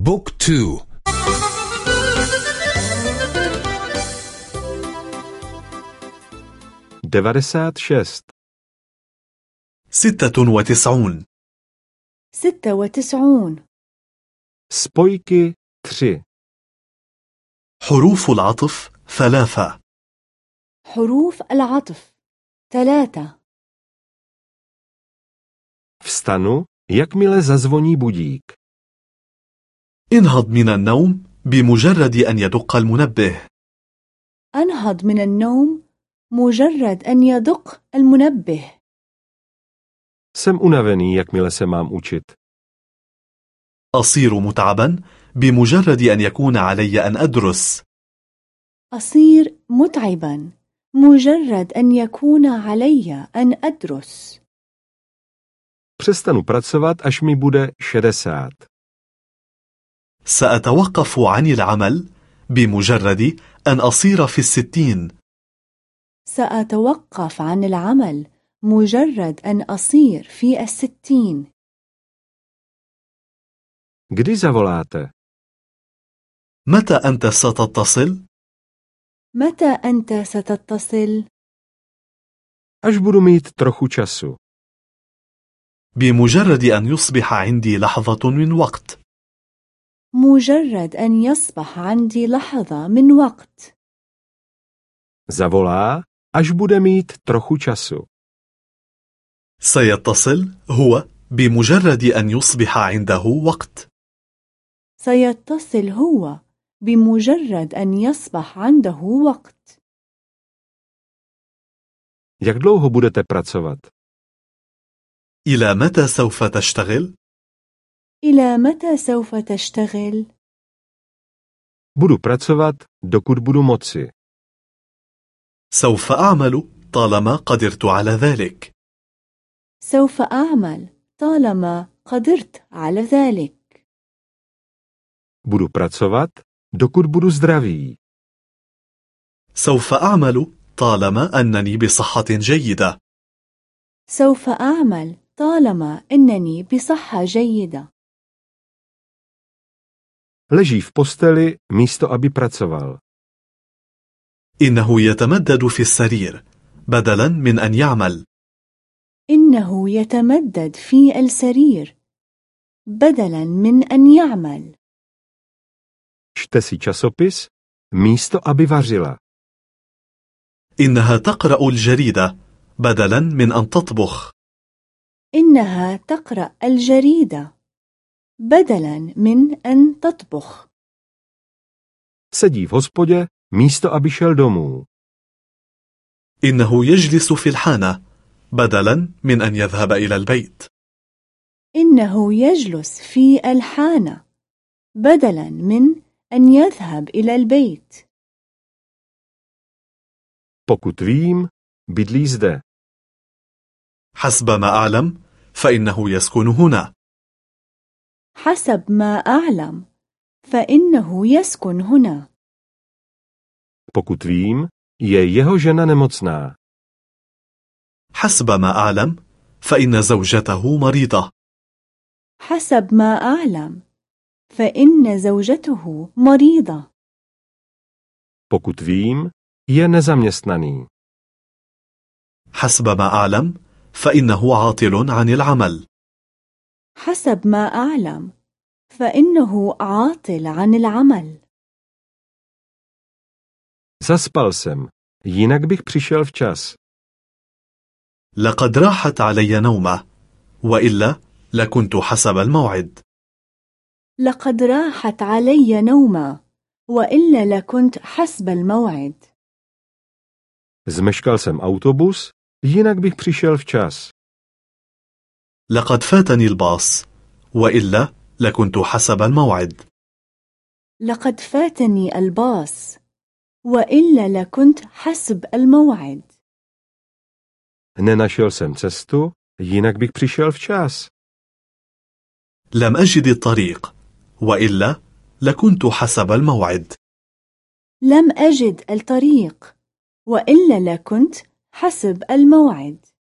بوك تو devadesát šest ستة وتسعون ستة وتسعون spojky tři حروف العطف ثلاثة حروف العطف ثلاثة Vstanu, jakmile zazvoní budík. انهض من النوم بمجرد أن يدق المنبه أنهض من النوم مجرد أن يدق المنبه Jsem unavený, jakmile se mám učit. أصير متعبا بمجرد أن يكون علي أن أدرس أصير متعبا مجرد أن يكون علي أن أدرس Přestanu pracovat, až mi bude 60. سأتوقف عن العمل بمجرد أن أصير في الستين سأتوقف عن العمل مجرد أن أصير في الستين Kdy zavoláte? متى أنت ستتصل؟ متى أنت ستتصل؟ Až budu mít trochu času. بمجرد أن يصبح عندي لحظة من وقت مجرد أن يصبح عندي لحظة من وقت Zavolá, až bude mít trochu času. سيتصل هو بمجرد أن يصبح عنده وقت سيتصل هو بمجرد أن يصبح عنده وقت Jak dlouho budete pracovat? إلى متى سوف تشتغل؟ إلى متى سوف تشتغل؟ Budu pracovat, dokud budu moci. سوف أعمل طالما قدرت على ذلك سوف أعمل طالما قدرت على ذلك Budu pracovat, dokud budu zdravý. سوف أعمل طالما أنني بصحة جيدة سوف أعمل طالما أنني بصحة جيدة Leží v posteli, místo aby pracoval. إنه يتمدد في السرير بدلا من أن يعمل إنه يتمدد في السرير بدلا من أن يعمل Čte si časopis, místo aby vařila. إنها تقرأ الجريدة بدلا من أن تطبخ إنها تقرأ الجريدة بدلا من أن تطبخ Sedí v hospodě, místo aby šel domů. إنه يجلس في الحانة بدلا من أن يذهب إلى البيت إنه يجلس في الحانة بدلا من أن يذهب إلى البيت Pokud vím, bydlí zde. حسب ما أعلم فإنه يسكن هنا حسب ما أعلم فإنه يسكن هنا Pokud vím, je jeho žena nemocná. حسب ما أعلم فإن زوجته مريضة حسب ما أعلم فإن زوجته مريضة Pokud vím, je nezaměstnaný. حسب ما أعلم فإنه عاطل عن العمل حسب ما أعلم فإنه عاطل عن العمل Zaspal jsem, jinak bych přišel včas. لقد راحت علي نومة وإلا لكنت حسب الموعد لقد راحت علي نومة وإلا لكنت حسب الموعد Zmeškal jsem autobus, jinak bych přišel včas. لقد فاتني الباص وإلا لكنت حسب الموعد. لقد فاتني الباص وإلا لكنت حسب الموعد. Nenašel jsem cestu, jinak bych přišel včas. لم أجد الطريق وإلا لكنت حسب الموعد. لم أجد الطريق وإلا لكنت حسب الموعد.